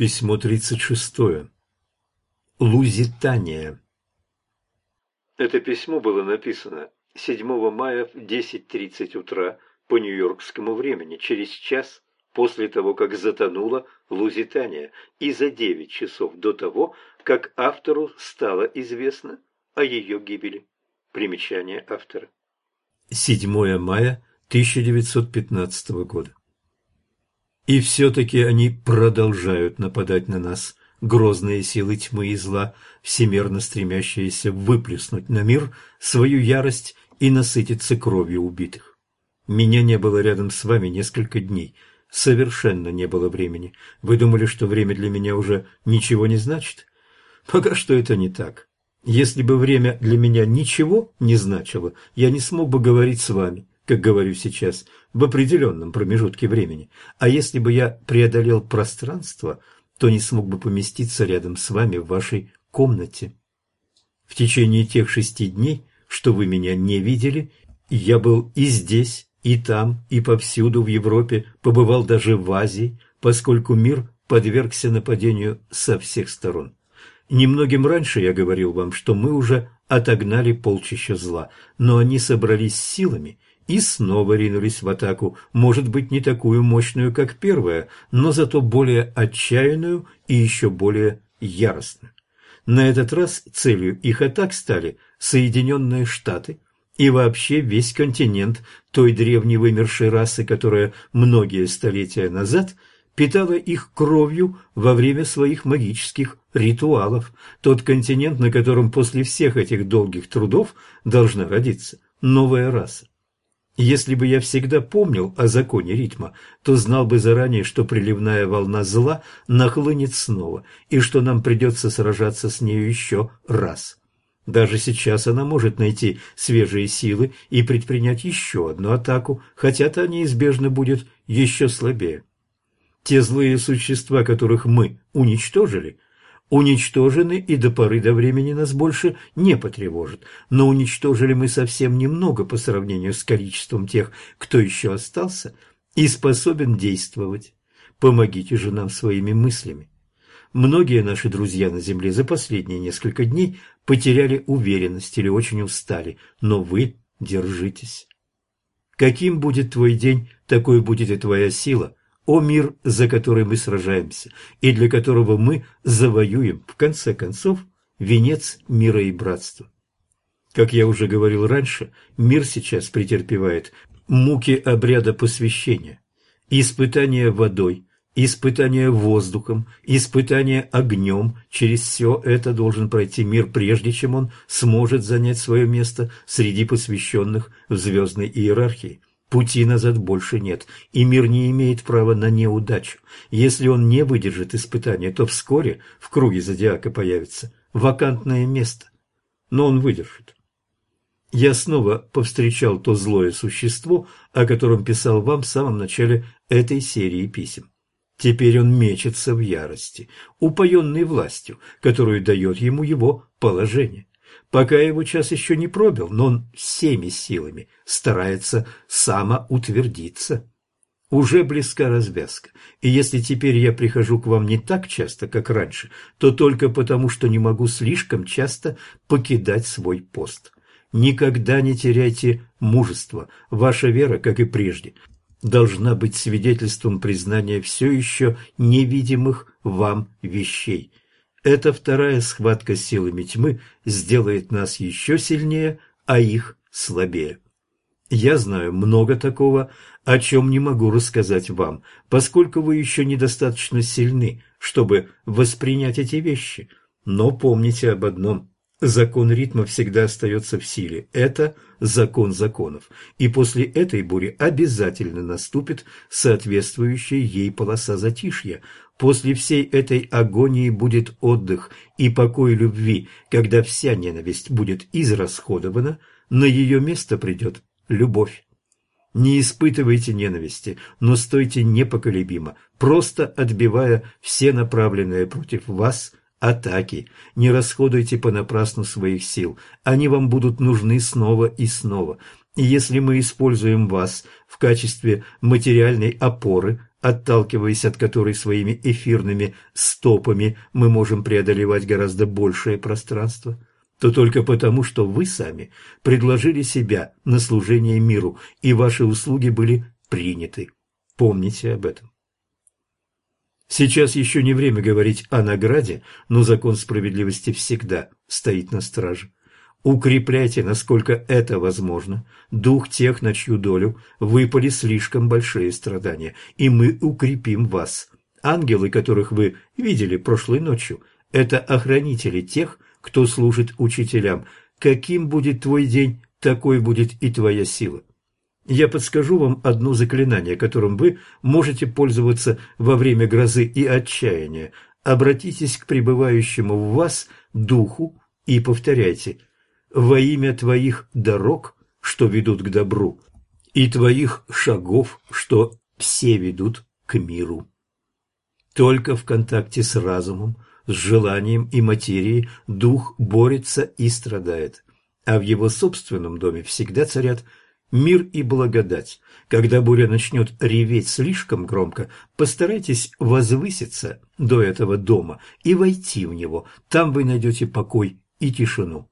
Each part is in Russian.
Письмо 36. Лузитания. Это письмо было написано 7 мая в 10.30 утра по нью-йоркскому времени, через час после того, как затонула Лузитания, и за 9 часов до того, как автору стало известно о ее гибели. Примечание автора. 7 мая 1915 года. И все-таки они продолжают нападать на нас, грозные силы тьмы и зла, всемерно стремящиеся выплеснуть на мир свою ярость и насытиться кровью убитых. Меня не было рядом с вами несколько дней, совершенно не было времени. Вы думали, что время для меня уже ничего не значит? Пока что это не так. Если бы время для меня ничего не значило, я не смог бы говорить с вами как говорю сейчас, в определенном промежутке времени. А если бы я преодолел пространство, то не смог бы поместиться рядом с вами в вашей комнате. В течение тех шести дней, что вы меня не видели, я был и здесь, и там, и повсюду в Европе, побывал даже в Азии, поскольку мир подвергся нападению со всех сторон. Немногим раньше я говорил вам, что мы уже отогнали полчища зла, но они собрались силами и снова ринулись в атаку, может быть, не такую мощную, как первая, но зато более отчаянную и еще более яростную. На этот раз целью их атак стали Соединенные Штаты и вообще весь континент той древней вымершей расы, которая многие столетия назад питала их кровью во время своих магических ритуалов, тот континент, на котором после всех этих долгих трудов должна родиться новая раса. Если бы я всегда помнил о законе ритма, то знал бы заранее, что приливная волна зла нахлынет снова, и что нам придется сражаться с нею еще раз. Даже сейчас она может найти свежие силы и предпринять еще одну атаку, хотя та неизбежно будет еще слабее. Те злые существа, которых мы уничтожили – уничтожены и до поры до времени нас больше не потревожат. Но уничтожили мы совсем немного по сравнению с количеством тех, кто еще остался и способен действовать. Помогите же нам своими мыслями. Многие наши друзья на Земле за последние несколько дней потеряли уверенность или очень устали, но вы держитесь. Каким будет твой день, такой будет и твоя сила – о мир, за который мы сражаемся, и для которого мы завоюем, в конце концов, венец мира и братства. Как я уже говорил раньше, мир сейчас претерпевает муки обряда посвящения, испытания водой, испытания воздухом, испытания огнем. Через все это должен пройти мир, прежде чем он сможет занять свое место среди посвященных в звездной иерархии. Пути назад больше нет, и мир не имеет права на неудачу. Если он не выдержит испытания, то вскоре в круге зодиака появится вакантное место. Но он выдержит. Я снова повстречал то злое существо, о котором писал вам в самом начале этой серии писем. Теперь он мечется в ярости, упоенный властью, которую дает ему его положение. Пока его час еще не пробил, но он всеми силами старается самоутвердиться. Уже близка развязка, и если теперь я прихожу к вам не так часто, как раньше, то только потому, что не могу слишком часто покидать свой пост. Никогда не теряйте мужество. Ваша вера, как и прежде, должна быть свидетельством признания все еще невидимых вам вещей. Эта вторая схватка с силами тьмы сделает нас еще сильнее, а их слабее. Я знаю много такого, о чем не могу рассказать вам, поскольку вы еще недостаточно сильны, чтобы воспринять эти вещи. Но помните об одном. Закон ритма всегда остается в силе. Это закон законов. И после этой бури обязательно наступит соответствующая ей полоса затишья. После всей этой агонии будет отдых и покой любви, когда вся ненависть будет израсходована, на ее место придет любовь. Не испытывайте ненависти, но стойте непоколебимо, просто отбивая все направленные против вас атаки. Не расходуйте понапрасну своих сил, они вам будут нужны снова и снова. И если мы используем вас в качестве материальной опоры, отталкиваясь от которой своими эфирными стопами мы можем преодолевать гораздо большее пространство, то только потому, что вы сами предложили себя на служение миру, и ваши услуги были приняты. Помните об этом. Сейчас еще не время говорить о награде, но закон справедливости всегда стоит на страже. Укрепляйте, насколько это возможно, дух тех, на чью долю выпали слишком большие страдания, и мы укрепим вас. Ангелы, которых вы видели прошлой ночью, это охранители тех, кто служит учителям. Каким будет твой день, такой будет и твоя сила. Я подскажу вам одно заклинание, которым вы можете пользоваться во время грозы и отчаяния. Обратитесь к пребывающему в вас духу и повторяйте – во имя твоих дорог, что ведут к добру, и твоих шагов, что все ведут к миру. Только в контакте с разумом, с желанием и материей дух борется и страдает, а в его собственном доме всегда царят мир и благодать. Когда буря начнет реветь слишком громко, постарайтесь возвыситься до этого дома и войти в него. Там вы найдете покой и тишину.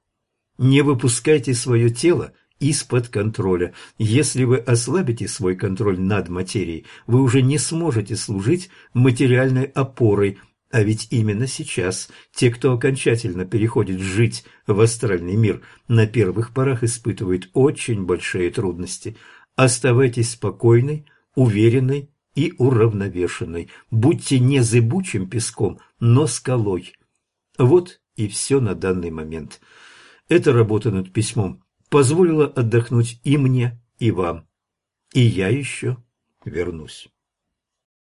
Не выпускайте свое тело из-под контроля. Если вы ослабите свой контроль над материей, вы уже не сможете служить материальной опорой, а ведь именно сейчас те, кто окончательно переходит жить в астральный мир, на первых порах испытывают очень большие трудности. Оставайтесь спокойной, уверенной и уравновешенной. Будьте не зыбучим песком, но скалой. Вот и все на данный момент. Эта работа над письмом позволила отдохнуть и мне, и вам. И я еще вернусь.